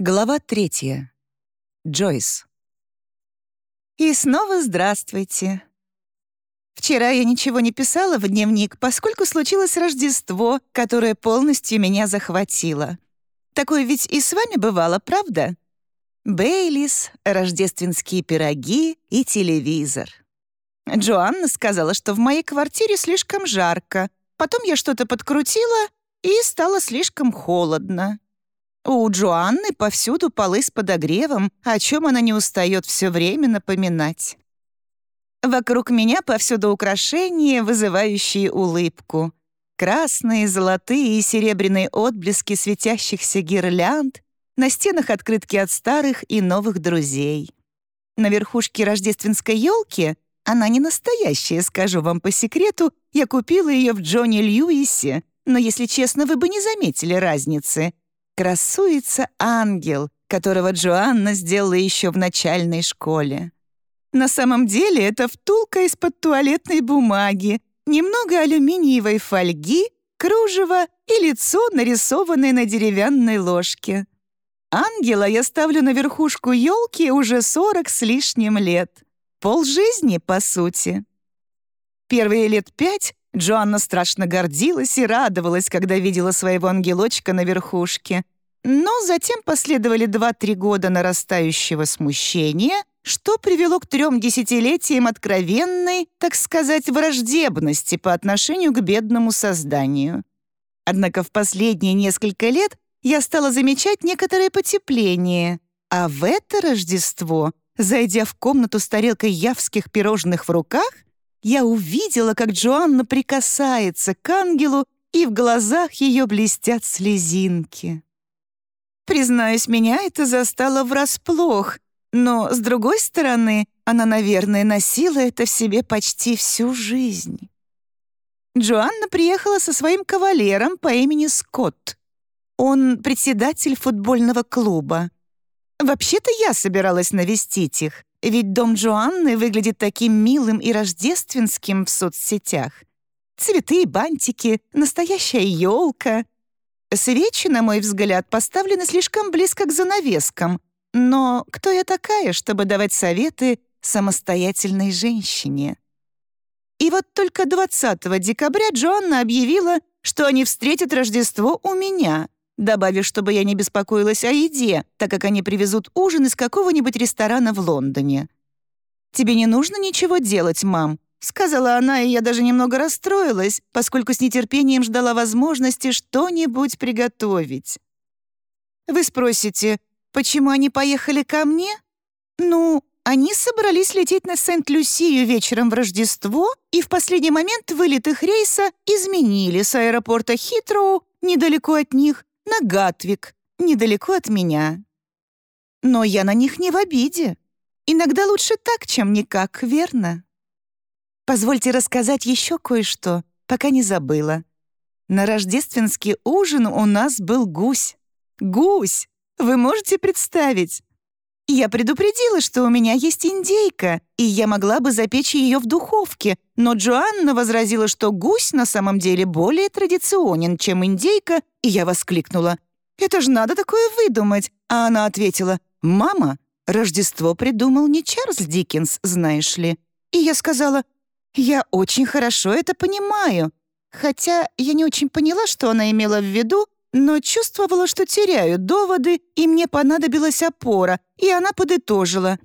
Глава третья. Джойс. И снова здравствуйте. Вчера я ничего не писала в дневник, поскольку случилось Рождество, которое полностью меня захватило. Такое ведь и с вами бывало, правда? Бейлис, рождественские пироги и телевизор. Джоанна сказала, что в моей квартире слишком жарко. Потом я что-то подкрутила, и стало слишком холодно. У Джоанны повсюду полы с подогревом, о чем она не устает все время напоминать. Вокруг меня повсюду украшения, вызывающие улыбку. Красные, золотые и серебряные отблески светящихся гирлянд, на стенах открытки от старых и новых друзей. На верхушке рождественской елки она не настоящая, скажу вам по секрету, я купила ее в Джонни Льюисе, но, если честно, вы бы не заметили разницы — красуется ангел, которого Джоанна сделала еще в начальной школе. На самом деле это втулка из-под туалетной бумаги, немного алюминиевой фольги, кружево и лицо, нарисованное на деревянной ложке. Ангела я ставлю на верхушку елки уже сорок с лишним лет. Пол жизни, по сути. Первые лет пять Джоанна страшно гордилась и радовалась, когда видела своего ангелочка на верхушке. Но затем последовали два-три года нарастающего смущения, что привело к трем десятилетиям откровенной, так сказать, враждебности по отношению к бедному созданию. Однако в последние несколько лет я стала замечать некоторое потепление, а в это Рождество, зайдя в комнату с тарелкой явских пирожных в руках, я увидела, как Джоанна прикасается к ангелу, и в глазах ее блестят слезинки. Признаюсь, меня это застало врасплох, но, с другой стороны, она, наверное, носила это в себе почти всю жизнь. Джоанна приехала со своим кавалером по имени Скотт. Он председатель футбольного клуба. Вообще-то я собиралась навестить их, ведь дом Джоанны выглядит таким милым и рождественским в соцсетях. Цветы и бантики, настоящая елка. Свечи, на мой взгляд, поставлены слишком близко к занавескам. Но кто я такая, чтобы давать советы самостоятельной женщине? И вот только 20 декабря Джоанна объявила, что они встретят Рождество у меня, добавив, чтобы я не беспокоилась о еде, так как они привезут ужин из какого-нибудь ресторана в Лондоне. «Тебе не нужно ничего делать, мам», Сказала она, и я даже немного расстроилась, поскольку с нетерпением ждала возможности что-нибудь приготовить. Вы спросите, почему они поехали ко мне? Ну, они собрались лететь на Сент-Люсию вечером в Рождество, и в последний момент вылет их рейса изменили с аэропорта Хитроу, недалеко от них, на Гатвик, недалеко от меня. Но я на них не в обиде. Иногда лучше так, чем никак, верно? Позвольте рассказать еще кое-что, пока не забыла. На рождественский ужин у нас был гусь. Гусь! Вы можете представить? Я предупредила, что у меня есть индейка, и я могла бы запечь ее в духовке, но Джоанна возразила, что гусь на самом деле более традиционен, чем индейка, и я воскликнула. «Это ж надо такое выдумать!» А она ответила, «Мама, Рождество придумал не Чарльз Диккенс, знаешь ли». И я сказала, я очень хорошо это понимаю. Хотя я не очень поняла, что она имела в виду, но чувствовала, что теряю доводы, и мне понадобилась опора, и она подытожила.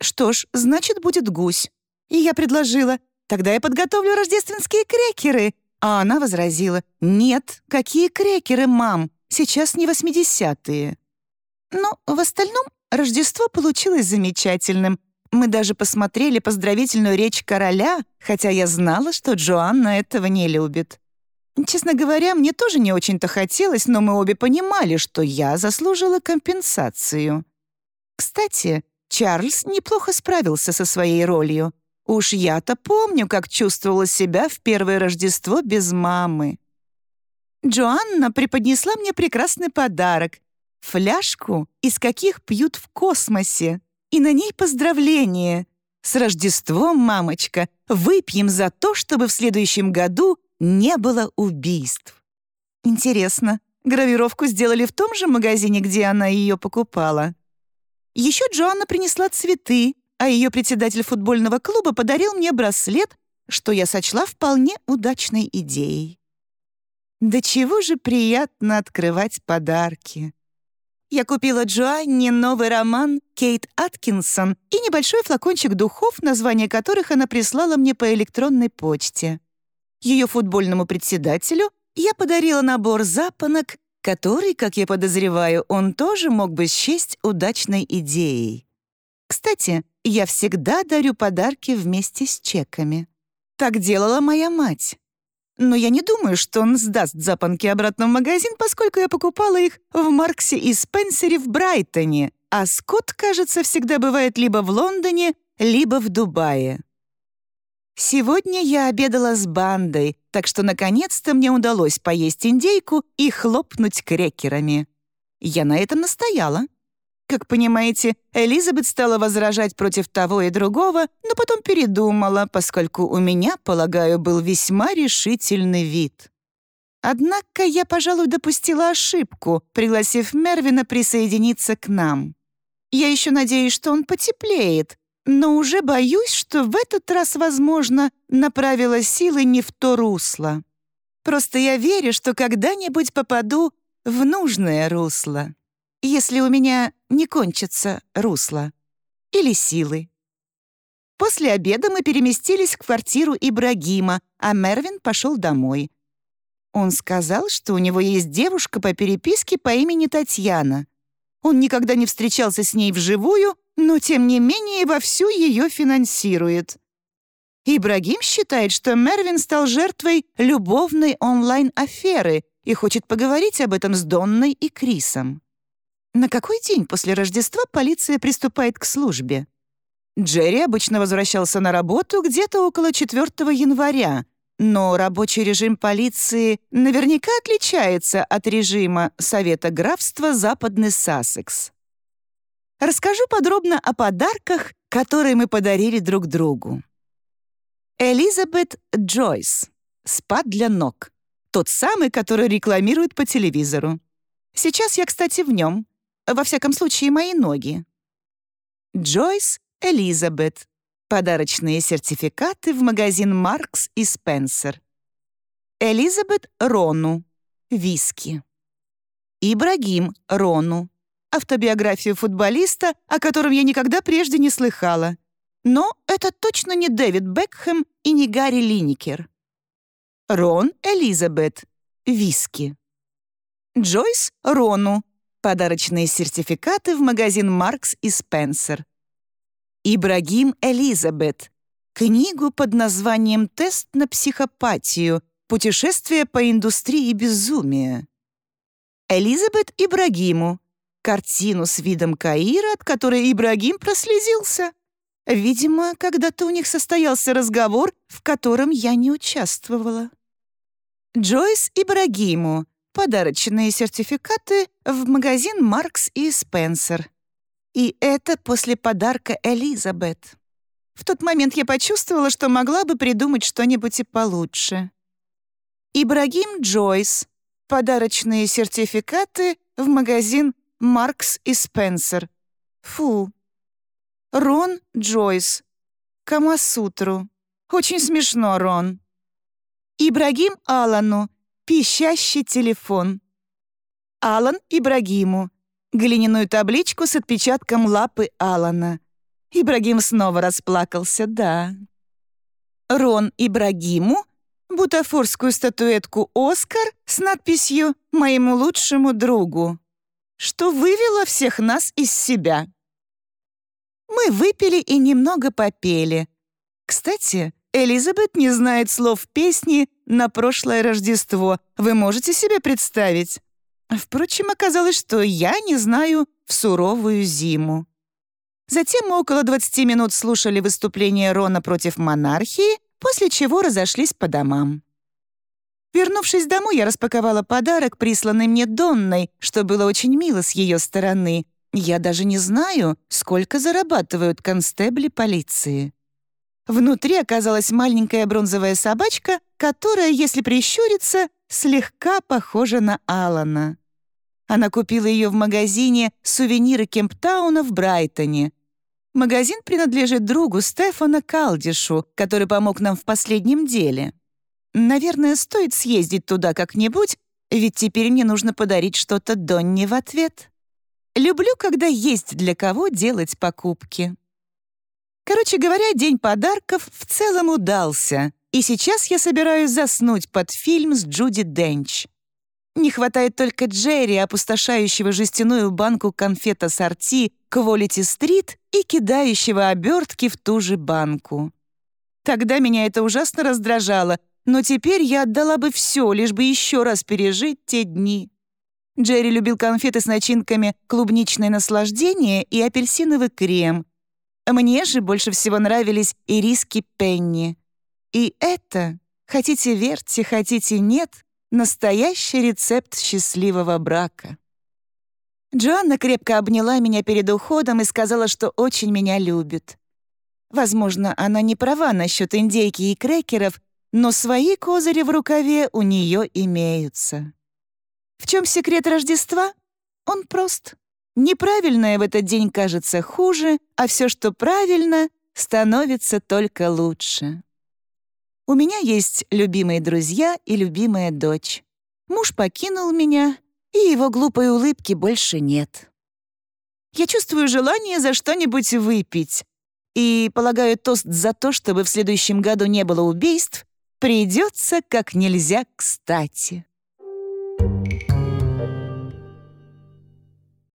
«Что ж, значит, будет гусь». И я предложила, «Тогда я подготовлю рождественские крекеры». А она возразила, «Нет, какие крекеры, мам? Сейчас не восьмидесятые». Но в остальном Рождество получилось замечательным, мы даже посмотрели поздравительную речь короля, хотя я знала, что Джоанна этого не любит. Честно говоря, мне тоже не очень-то хотелось, но мы обе понимали, что я заслужила компенсацию. Кстати, Чарльз неплохо справился со своей ролью. Уж я-то помню, как чувствовала себя в первое Рождество без мамы. Джоанна преподнесла мне прекрасный подарок — фляжку, из каких пьют в космосе и на ней поздравление. С Рождеством, мамочка! Выпьем за то, чтобы в следующем году не было убийств. Интересно, Гравировку сделали в том же магазине, где она ее покупала. Еще Джоанна принесла цветы, а ее председатель футбольного клуба подарил мне браслет, что я сочла вполне удачной идеей. Да чего же приятно открывать подарки. Я купила Джоанне новый роман «Кейт Аткинсон» и небольшой флакончик духов, название которых она прислала мне по электронной почте. Ее футбольному председателю я подарила набор запонок, который, как я подозреваю, он тоже мог бы счесть удачной идеей. Кстати, я всегда дарю подарки вместе с чеками. Так делала моя мать. Но я не думаю, что он сдаст запонки обратно в магазин, поскольку я покупала их в Марксе и Спенсере в Брайтоне, а Скотт, кажется, всегда бывает либо в Лондоне, либо в Дубае. Сегодня я обедала с бандой, так что наконец-то мне удалось поесть индейку и хлопнуть крекерами. Я на этом настояла. Как понимаете, Элизабет стала возражать против того и другого, но потом передумала, поскольку у меня, полагаю, был весьма решительный вид. Однако я, пожалуй, допустила ошибку, пригласив Мервина присоединиться к нам. Я еще надеюсь, что он потеплеет, но уже боюсь, что в этот раз, возможно, направила силы не в то русло. Просто я верю, что когда-нибудь попаду в нужное русло если у меня не кончится русло или силы. После обеда мы переместились в квартиру Ибрагима, а Мервин пошел домой. Он сказал, что у него есть девушка по переписке по имени Татьяна. Он никогда не встречался с ней вживую, но тем не менее вовсю ее финансирует. Ибрагим считает, что Мервин стал жертвой любовной онлайн-аферы и хочет поговорить об этом с Донной и Крисом. На какой день после Рождества полиция приступает к службе? Джерри обычно возвращался на работу где-то около 4 января, но рабочий режим полиции наверняка отличается от режима Совета графства Западный Сассекс. Расскажу подробно о подарках, которые мы подарили друг другу. Элизабет Джойс. Спад для ног. Тот самый, который рекламируют по телевизору. Сейчас я, кстати, в нем. Во всяком случае, мои ноги. Джойс Элизабет. Подарочные сертификаты в магазин «Маркс» и «Спенсер». Элизабет Рону. Виски. Ибрагим Рону. Автобиографию футболиста, о котором я никогда прежде не слыхала. Но это точно не Дэвид Бекхэм и не Гарри Линикер. Рон Элизабет. Виски. Джойс Рону. Подарочные сертификаты в магазин «Маркс» и «Спенсер». Ибрагим Элизабет. Книгу под названием «Тест на психопатию. Путешествие по индустрии безумия». Элизабет Ибрагиму. Картину с видом Каира, от которой Ибрагим прослезился. Видимо, когда-то у них состоялся разговор, в котором я не участвовала. Джойс Ибрагиму подарочные сертификаты в магазин «Маркс» и «Спенсер». И это после подарка Элизабет. В тот момент я почувствовала, что могла бы придумать что-нибудь и получше. Ибрагим Джойс. Подарочные сертификаты в магазин «Маркс» и «Спенсер». Фу. Рон Джойс. Камасутру. Очень смешно, Рон. Ибрагим Алану Пищащий телефон. Алан Ибрагиму. Глиняную табличку с отпечатком лапы Алана. Ибрагим снова расплакался, да. Рон Ибрагиму. Бутафорскую статуэтку «Оскар» с надписью «Моему лучшему другу», что вывело всех нас из себя. Мы выпили и немного попели. Кстати, Элизабет не знает слов песни «На прошлое Рождество». Вы можете себе представить? Впрочем, оказалось, что я не знаю в суровую зиму. Затем мы около 20 минут слушали выступление Рона против монархии, после чего разошлись по домам. Вернувшись домой, я распаковала подарок, присланный мне Донной, что было очень мило с ее стороны. Я даже не знаю, сколько зарабатывают констебли полиции. Внутри оказалась маленькая бронзовая собачка, которая, если прищуриться, слегка похожа на Алана. Она купила ее в магазине «Сувениры Кемптауна» в Брайтоне. Магазин принадлежит другу Стефана Калдишу, который помог нам в последнем деле. Наверное, стоит съездить туда как-нибудь, ведь теперь мне нужно подарить что-то Донне в ответ. Люблю, когда есть для кого делать покупки. Короче говоря, день подарков в целом удался, и сейчас я собираюсь заснуть под фильм с Джуди Денч. Не хватает только Джерри, опустошающего жестяную банку конфет ассорти Quality Street и кидающего обертки в ту же банку. Тогда меня это ужасно раздражало, но теперь я отдала бы все, лишь бы еще раз пережить те дни. Джерри любил конфеты с начинками «Клубничное наслаждение» и «Апельсиновый крем». Мне же больше всего нравились ириски Пенни. И это, хотите верьте, хотите нет, Настоящий рецепт счастливого брака. Джоанна крепко обняла меня перед уходом и сказала, что очень меня любит. Возможно, она не права насчет индейки и крекеров, но свои козыри в рукаве у нее имеются. В чем секрет Рождества? Он прост. Неправильное в этот день кажется хуже, а все, что правильно, становится только лучше. У меня есть любимые друзья и любимая дочь. Муж покинул меня, и его глупой улыбки больше нет. Я чувствую желание за что-нибудь выпить. И, полагаю, тост за то, чтобы в следующем году не было убийств, придется как нельзя кстати.